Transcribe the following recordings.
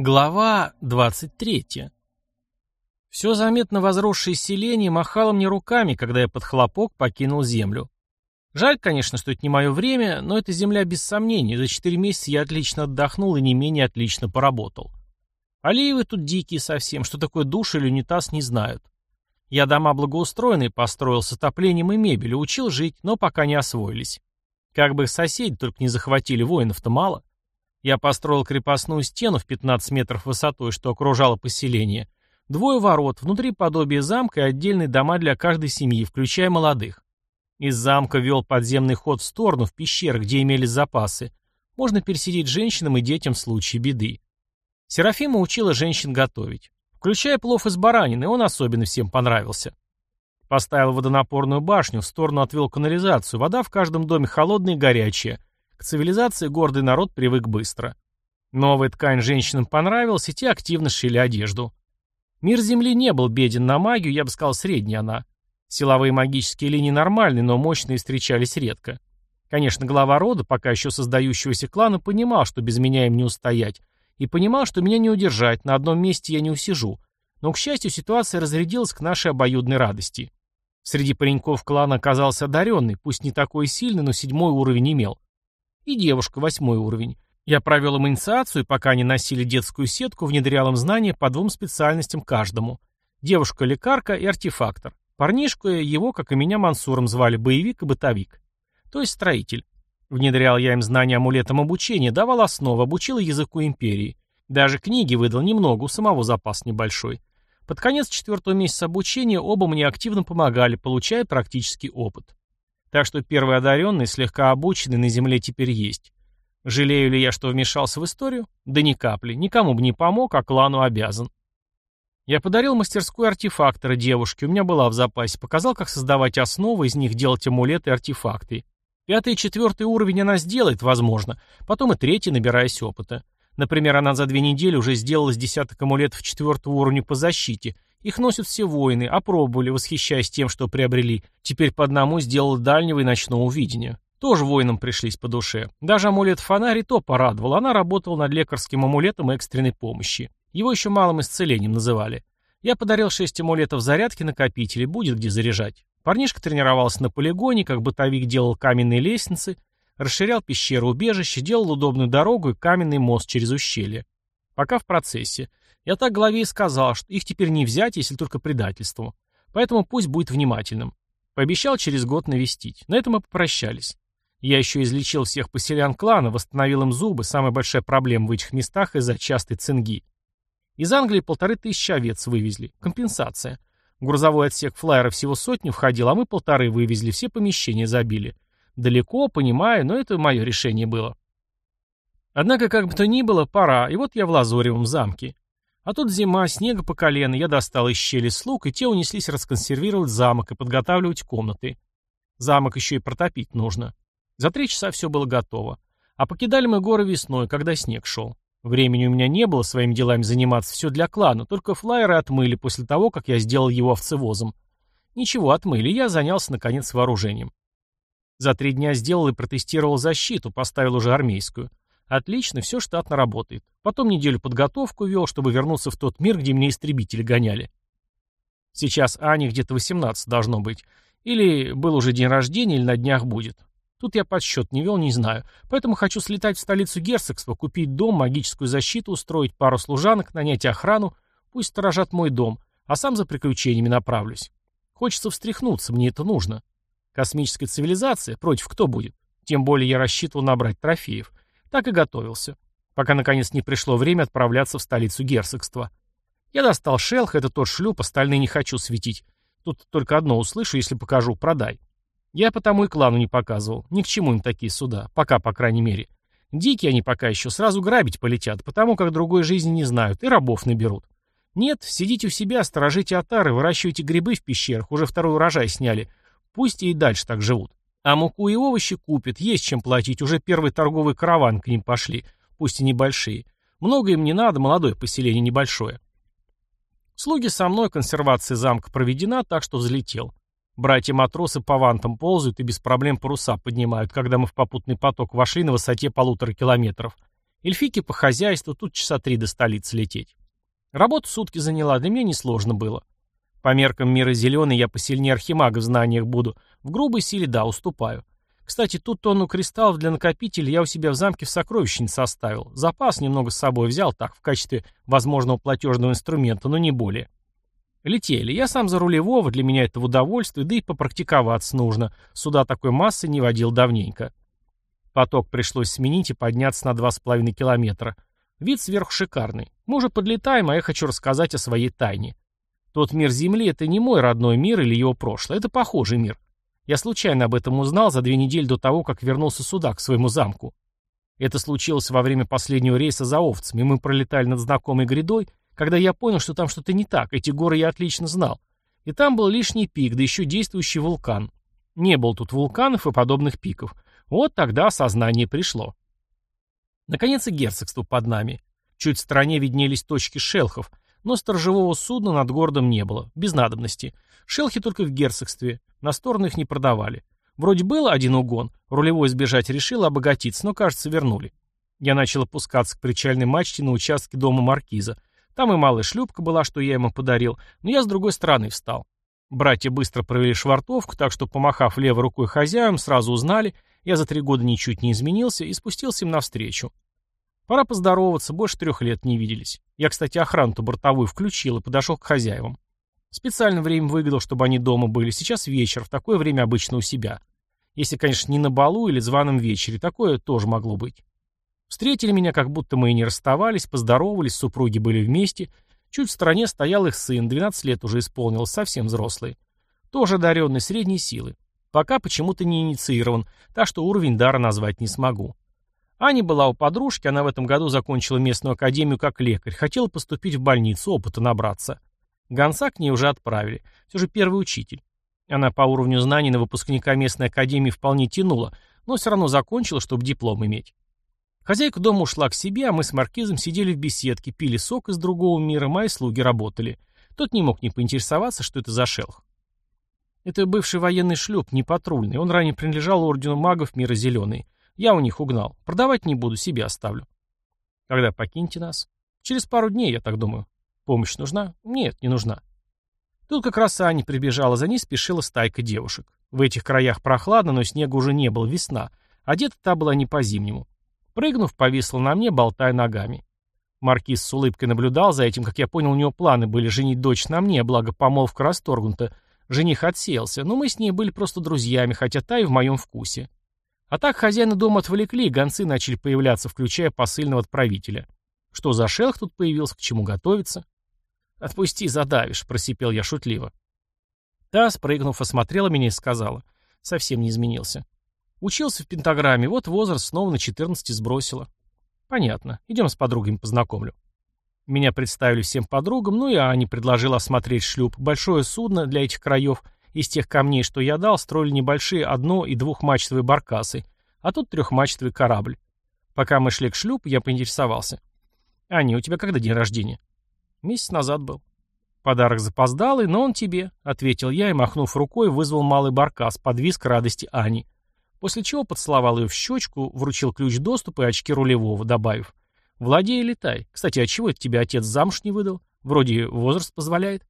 Глава 23. Все заметно возросшее селение махало мне руками, когда я под хлопок покинул землю. Жаль, конечно, что это не мое время, но это земля без сомнений. За четыре месяца я отлично отдохнул и не менее отлично поработал. Алиевы тут дикие совсем, что такое душ или унитаз не знают. Я дома благоустроенные построил с отоплением и мебелью, учил жить, но пока не освоились. Как бы их соседи только не захватили, воинов-то мало. Я построил крепостную стену в 15 метров высотой, что окружало поселение. Двое ворот, внутри подобие замка и отдельные дома для каждой семьи, включая молодых. Из замка вел подземный ход в сторону, в пещеры, где имелись запасы. Можно пересидеть женщинам и детям в случае беды. Серафима учила женщин готовить. Включая плов из баранины, он особенно всем понравился. Поставил водонапорную башню, в сторону отвел канализацию, вода в каждом доме холодная и горячая, к цивилизации гордый народ привык быстро. Новая ткань женщинам понравилась, и те активно шили одежду. Мир Земли не был беден на магию, я бы сказал, средний она. Силовые магические линии нормальные, но мощные встречались редко. Конечно, глава рода, пока еще создающегося клана, понимал, что без меня им не устоять, и понимал, что меня не удержать, на одном месте я не усижу. Но, к счастью, ситуация разрядилась к нашей обоюдной радости. Среди пареньков клана оказался одаренный, пусть не такой сильный, но седьмой уровень имел и девушка, восьмой уровень. Я провел им инициацию, пока они носили детскую сетку, внедрял им знания по двум специальностям каждому. Девушка-лекарка и артефактор. Парнишку его, как и меня, Мансуром звали боевик и бытовик. То есть строитель. Внедрял я им знания амулетом обучения, давал основу, обучил языку империи. Даже книги выдал немного, у самого запас небольшой. Под конец четвертого месяца обучения оба мне активно помогали, получая практический опыт. Так что первый одаренный, слегка обученный, на земле теперь есть. Жалею ли я, что вмешался в историю? Да ни капли. Никому бы не помог, а клану обязан. Я подарил мастерскую артефактора девушке, у меня была в запасе, показал, как создавать основы, из них делать амулеты и артефакты. Пятый и четвертый уровень она сделает, возможно, потом и третий, набираясь опыта. Например, она за две недели уже сделала с десяток амулетов четвертого уровня по защите, их носят все воины, опробовали, восхищаясь тем, что приобрели. Теперь по одному сделал дальнего и ночного видения. Тоже воинам пришлись по душе. Даже амулет фонарь и то порадовал. Она работала над лекарским амулетом экстренной помощи. Его еще малым исцелением называли. Я подарил шесть амулетов зарядки накопителей, будет где заряжать. Парнишка тренировался на полигоне, как бытовик делал каменные лестницы, расширял пещеру убежище, делал удобную дорогу и каменный мост через ущелье. Пока в процессе. Я так главе и сказал, что их теперь не взять, если только предательством. Поэтому пусть будет внимательным. Пообещал через год навестить. На этом мы попрощались. Я еще излечил всех поселян клана, восстановил им зубы, самая большая проблема в этих местах из-за частой цинги. Из Англии полторы тысячи овец вывезли. Компенсация. Грузовой отсек флайера всего сотню входил, а мы полторы вывезли, все помещения забили. Далеко, понимаю, но это мое решение было. Однако, как бы то ни было, пора, и вот я в Лазоревом замке. А тут зима, снега по колено, я достал из щели слуг, и те унеслись расконсервировать замок и подготавливать комнаты. Замок еще и протопить нужно. За три часа все было готово. А покидали мы горы весной, когда снег шел. Времени у меня не было своими делами заниматься, все для клана, только флайеры отмыли после того, как я сделал его овцевозом. Ничего, отмыли, я занялся, наконец, вооружением. За три дня сделал и протестировал защиту, поставил уже армейскую. Отлично, все штатно работает. Потом неделю подготовку вел, чтобы вернуться в тот мир, где меня истребители гоняли. Сейчас Ане где-то 18 должно быть. Или был уже день рождения, или на днях будет. Тут я подсчет не вел, не знаю. Поэтому хочу слетать в столицу герцогства, купить дом, магическую защиту, устроить пару служанок, нанять охрану. Пусть сторожат мой дом, а сам за приключениями направлюсь. Хочется встряхнуться, мне это нужно. Космическая цивилизация, против кто будет? Тем более я рассчитывал набрать трофеев. Так и готовился. Пока, наконец, не пришло время отправляться в столицу герцогства. Я достал шелх, это тот шлюп, остальные не хочу светить. Тут только одно услышу, если покажу, продай. Я потому и клану не показывал. Ни к чему им такие суда. Пока, по крайней мере. Дикие они пока еще сразу грабить полетят, потому как другой жизни не знают, и рабов наберут. Нет, сидите у себя, сторожите отары, выращивайте грибы в пещерах, уже второй урожай сняли. Пусть и дальше так живут. А муку и овощи купят, есть чем платить, уже первый торговый караван к ним пошли, пусть и небольшие. Много им не надо, молодое поселение небольшое. Слуги со мной, консервация замка проведена, так что взлетел. Братья-матросы по вантам ползают и без проблем паруса поднимают, когда мы в попутный поток вошли на высоте полутора километров. Эльфики по хозяйству, тут часа три до столицы лететь. Работа сутки заняла, для меня несложно было. По меркам мира зеленый я посильнее архимага в знаниях буду. В грубой силе, да, уступаю. Кстати, тут тонну кристаллов для накопителя я у себя в замке в сокровищнице оставил. Запас немного с собой взял, так, в качестве возможного платежного инструмента, но не более. Летели. Я сам за рулевого, для меня это в удовольствие, да и попрактиковаться нужно. Сюда такой массы не водил давненько. Поток пришлось сменить и подняться на 2,5 километра. Вид сверху шикарный. Мы уже подлетаем, а я хочу рассказать о своей тайне. Тот мир Земли — это не мой родной мир или его прошлое, это похожий мир. Я случайно об этом узнал за две недели до того, как вернулся сюда, к своему замку. Это случилось во время последнего рейса за овцами. Мы пролетали над знакомой грядой, когда я понял, что там что-то не так. Эти горы я отлично знал. И там был лишний пик, да еще действующий вулкан. Не было тут вулканов и подобных пиков. Вот тогда сознание пришло. Наконец и герцогство под нами. Чуть в стороне виднелись точки шелхов, но сторожевого судна над городом не было, без надобности. Шелхи только в герцогстве, на сторону их не продавали. Вроде был один угон, рулевой сбежать решил обогатиться, но, кажется, вернули. Я начал опускаться к причальной мачте на участке дома маркиза. Там и малая шлюпка была, что я ему подарил, но я с другой стороны встал. Братья быстро провели швартовку, так что, помахав левой рукой хозяям, сразу узнали, я за три года ничуть не изменился и спустился им навстречу. Пора поздороваться, больше трех лет не виделись. Я, кстати, охрану-то бортовую включил и подошел к хозяевам. Специально время выгадал, чтобы они дома были. Сейчас вечер, в такое время обычно у себя. Если, конечно, не на балу или званом вечере, такое тоже могло быть. Встретили меня, как будто мы и не расставались, поздоровались, супруги были вместе. Чуть в стороне стоял их сын, 12 лет уже исполнилось, совсем взрослый. Тоже одаренный, средней силы. Пока почему-то не инициирован, так что уровень дара назвать не смогу. Аня была у подружки, она в этом году закончила местную академию как лекарь, хотела поступить в больницу, опыта набраться. Гонца к ней уже отправили. Все же первый учитель. Она по уровню знаний на выпускника местной академии вполне тянула, но все равно закончила, чтобы диплом иметь. Хозяйка дома ушла к себе, а мы с Маркизом сидели в беседке, пили сок из другого мира, мои слуги работали. Тот не мог не поинтересоваться, что это за шелх. Это бывший военный шлюп, не патрульный. Он ранее принадлежал ордену магов мира Зеленый. Я у них угнал. Продавать не буду, себе оставлю. Когда покиньте нас? Через пару дней, я так думаю. Помощь нужна? Нет, не нужна. Тут как раз Аня прибежала, за ней спешила стайка девушек. В этих краях прохладно, но снега уже не было, весна. Одета та была не по-зимнему. Прыгнув, повисла на мне, болтая ногами. Маркиз с улыбкой наблюдал за этим, как я понял, у него планы были женить дочь на мне, благо помолвка расторгнута. Жених отсеялся, но мы с ней были просто друзьями, хотя та и в моем вкусе. А так хозяина дома отвлекли, гонцы начали появляться, включая посыльного отправителя. Что за шелх тут появился, к чему готовиться? «Отпусти, задавишь», — просипел я шутливо. Та, спрыгнув, осмотрела меня и сказала. Совсем не изменился. Учился в пентаграмме, вот возраст снова на 14 сбросила. Понятно. Идем с подругами познакомлю. Меня представили всем подругам, ну и Аня предложила осмотреть шлюп. Большое судно для этих краев — из тех камней, что я дал, строили небольшие одно- и двухмачтовые баркасы, а тут трехмачтовый корабль. Пока мы шли к шлюпу, я поинтересовался. «Аня, у тебя когда день рождения?» «Месяц назад был». «Подарок запоздалый, но он тебе», — ответил я и, махнув рукой, вызвал малый баркас, подвис к радости Ани. После чего поцеловал ее в щечку, вручил ключ доступа и очки рулевого, добавив. «Владей и летай. Кстати, а чего это тебе отец замуж не выдал? Вроде возраст позволяет».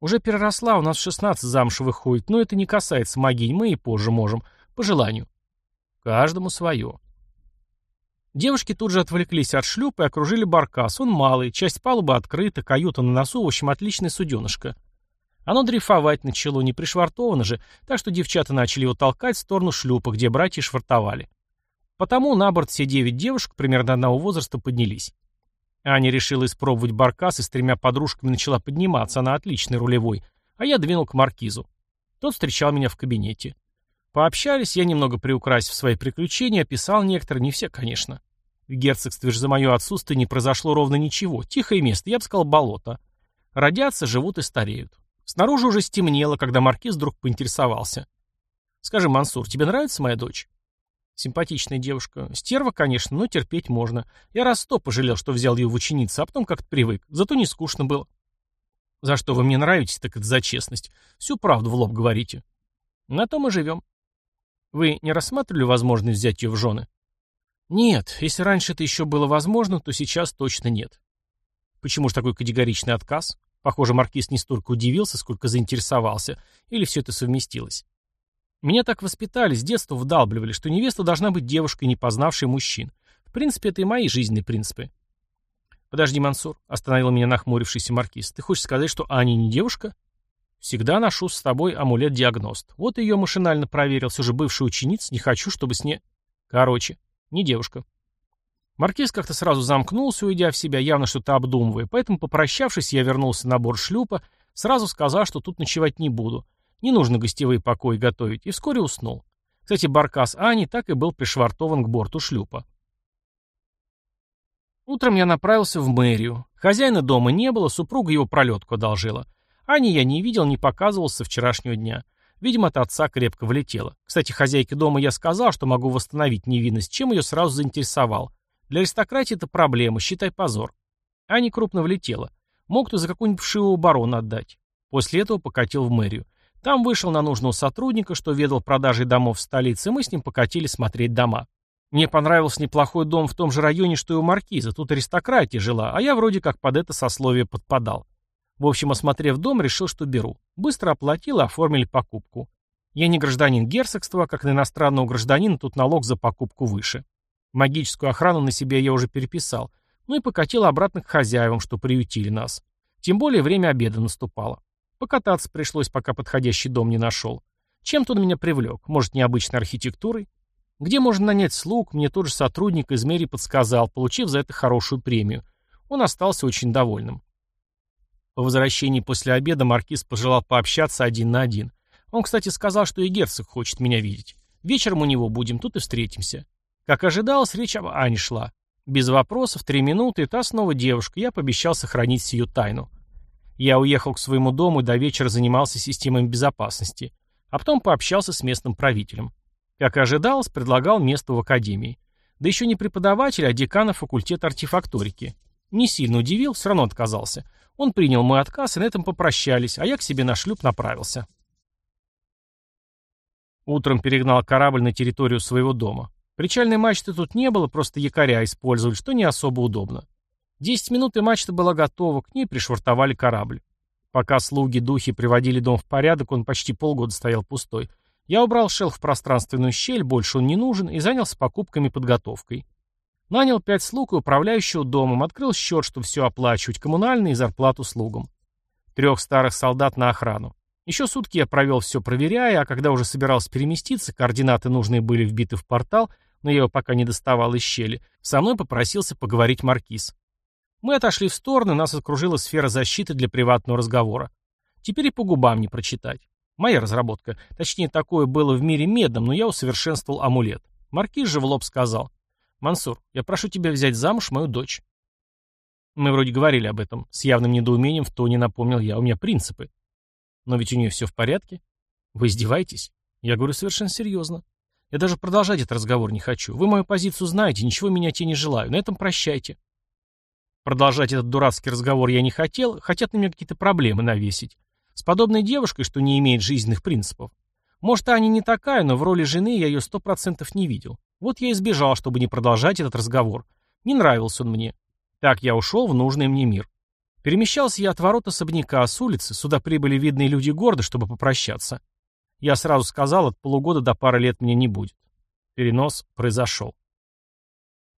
Уже переросла, у нас 16 замуж выходит, но это не касается магии, мы и позже можем, по желанию. Каждому свое. Девушки тут же отвлеклись от шлюпа и окружили баркас. Он малый, часть палубы открыта, каюта на носу, в общем, отличное суденышко. Оно дрейфовать начало, не пришвартовано же, так что девчата начали его толкать в сторону шлюпа, где братья швартовали. Потому на борт все девять девушек примерно одного возраста поднялись. Аня решила испробовать баркас и с тремя подружками начала подниматься, она отличный рулевой, а я двинул к маркизу. Тот встречал меня в кабинете. Пообщались, я немного приукрасив свои приключения, описал некоторые, не все, конечно. В герцогстве же за мое отсутствие не произошло ровно ничего. Тихое место, я бы сказал, болото. Родятся, живут и стареют. Снаружи уже стемнело, когда маркиз вдруг поинтересовался. «Скажи, Мансур, тебе нравится моя дочь?» Симпатичная девушка. Стерва, конечно, но терпеть можно. Я раз сто пожалел, что взял ее в ученицу, а потом как-то привык. Зато не скучно было. За что вы мне нравитесь, так это за честность. Всю правду в лоб говорите. На то мы живем. Вы не рассматривали возможность взять ее в жены? Нет, если раньше это еще было возможно, то сейчас точно нет. Почему же такой категоричный отказ? Похоже, маркиз не столько удивился, сколько заинтересовался. Или все это совместилось. Меня так воспитали, с детства вдалбливали, что невеста должна быть девушкой, не познавшей мужчин. В принципе, это и мои жизненные принципы. «Подожди, Мансур», — остановил меня нахмурившийся маркиз. «Ты хочешь сказать, что Аня не девушка?» «Всегда ношу с тобой амулет-диагност. Вот ее машинально проверил. Все же бывшая ученица, не хочу, чтобы с ней...» «Короче, не девушка». Маркиз как-то сразу замкнулся, уйдя в себя, явно что-то обдумывая, поэтому, попрощавшись, я вернулся на борт шлюпа, сразу сказал, что тут ночевать не буду. Не нужно гостевые покои готовить, и вскоре уснул. Кстати, баркас Ани так и был пришвартован к борту шлюпа. Утром я направился в мэрию. Хозяина дома не было, супруга его пролетку одолжила. Ани я не видел, не показывался вчерашнего дня. Видимо, от отца крепко влетело. Кстати, хозяйке дома я сказал, что могу восстановить невинность, чем ее сразу заинтересовал. Для аристократии это проблема, считай позор. Ани крупно влетела. Мог кто за какую-нибудь вшивого барона отдать. После этого покатил в мэрию. Там вышел на нужного сотрудника, что ведал продажей домов в столице, и мы с ним покатили смотреть дома. Мне понравился неплохой дом в том же районе, что и у маркиза. Тут аристократия жила, а я вроде как под это сословие подпадал. В общем, осмотрев дом, решил, что беру. Быстро оплатил и оформили покупку. Я не гражданин герцогства, как на иностранного гражданина тут налог за покупку выше. Магическую охрану на себя я уже переписал. Ну и покатил обратно к хозяевам, что приютили нас. Тем более время обеда наступало. Покататься пришлось, пока подходящий дом не нашел. Чем-то он меня привлек. Может, необычной архитектурой? Где можно нанять слуг, мне тот же сотрудник из мэрии подсказал, получив за это хорошую премию. Он остался очень довольным. По возвращении после обеда маркиз пожелал пообщаться один на один. Он, кстати, сказал, что и герцог хочет меня видеть. Вечером у него будем, тут и встретимся. Как ожидалось, речь об Ане шла. Без вопросов, три минуты, и та снова девушка, я пообещал сохранить сию тайну. Я уехал к своему дому и до вечера занимался системами безопасности, а потом пообщался с местным правителем. Как и ожидалось, предлагал место в академии. Да еще не преподаватель, а декана факультета артефакторики. Не сильно удивил, все равно отказался. Он принял мой отказ, и на этом попрощались, а я к себе на шлюп направился. Утром перегнал корабль на территорию своего дома. Причальной мачты тут не было, просто якоря использовали, что не особо удобно. Десять минут и мачта была готова, к ней пришвартовали корабль. Пока слуги-духи приводили дом в порядок, он почти полгода стоял пустой. Я убрал шелк в пространственную щель, больше он не нужен, и занялся покупками и подготовкой. Нанял пять слуг и управляющего домом, открыл счет, чтобы все оплачивать, коммунальные и зарплату слугам. Трех старых солдат на охрану. Еще сутки я провел все проверяя, а когда уже собирался переместиться, координаты нужные были вбиты в портал, но я его пока не доставал из щели, со мной попросился поговорить маркиз. Мы отошли в сторону, нас окружила сфера защиты для приватного разговора. Теперь и по губам не прочитать. Моя разработка. Точнее, такое было в мире медом, но я усовершенствовал амулет. Маркиз же в лоб сказал. «Мансур, я прошу тебя взять замуж мою дочь». Мы вроде говорили об этом. С явным недоумением в тоне напомнил я. У меня принципы. Но ведь у нее все в порядке. Вы издеваетесь? Я говорю совершенно серьезно. Я даже продолжать этот разговор не хочу. Вы мою позицию знаете, ничего менять я не желаю. На этом прощайте. Продолжать этот дурацкий разговор я не хотел, хотят на меня какие-то проблемы навесить. С подобной девушкой, что не имеет жизненных принципов. Может, Аня не такая, но в роли жены я ее сто процентов не видел. Вот я и сбежал, чтобы не продолжать этот разговор. Не нравился он мне. Так я ушел в нужный мне мир. Перемещался я от ворот особняка, с улицы. Сюда прибыли видные люди города, чтобы попрощаться. Я сразу сказал, от полугода до пары лет мне не будет. Перенос произошел.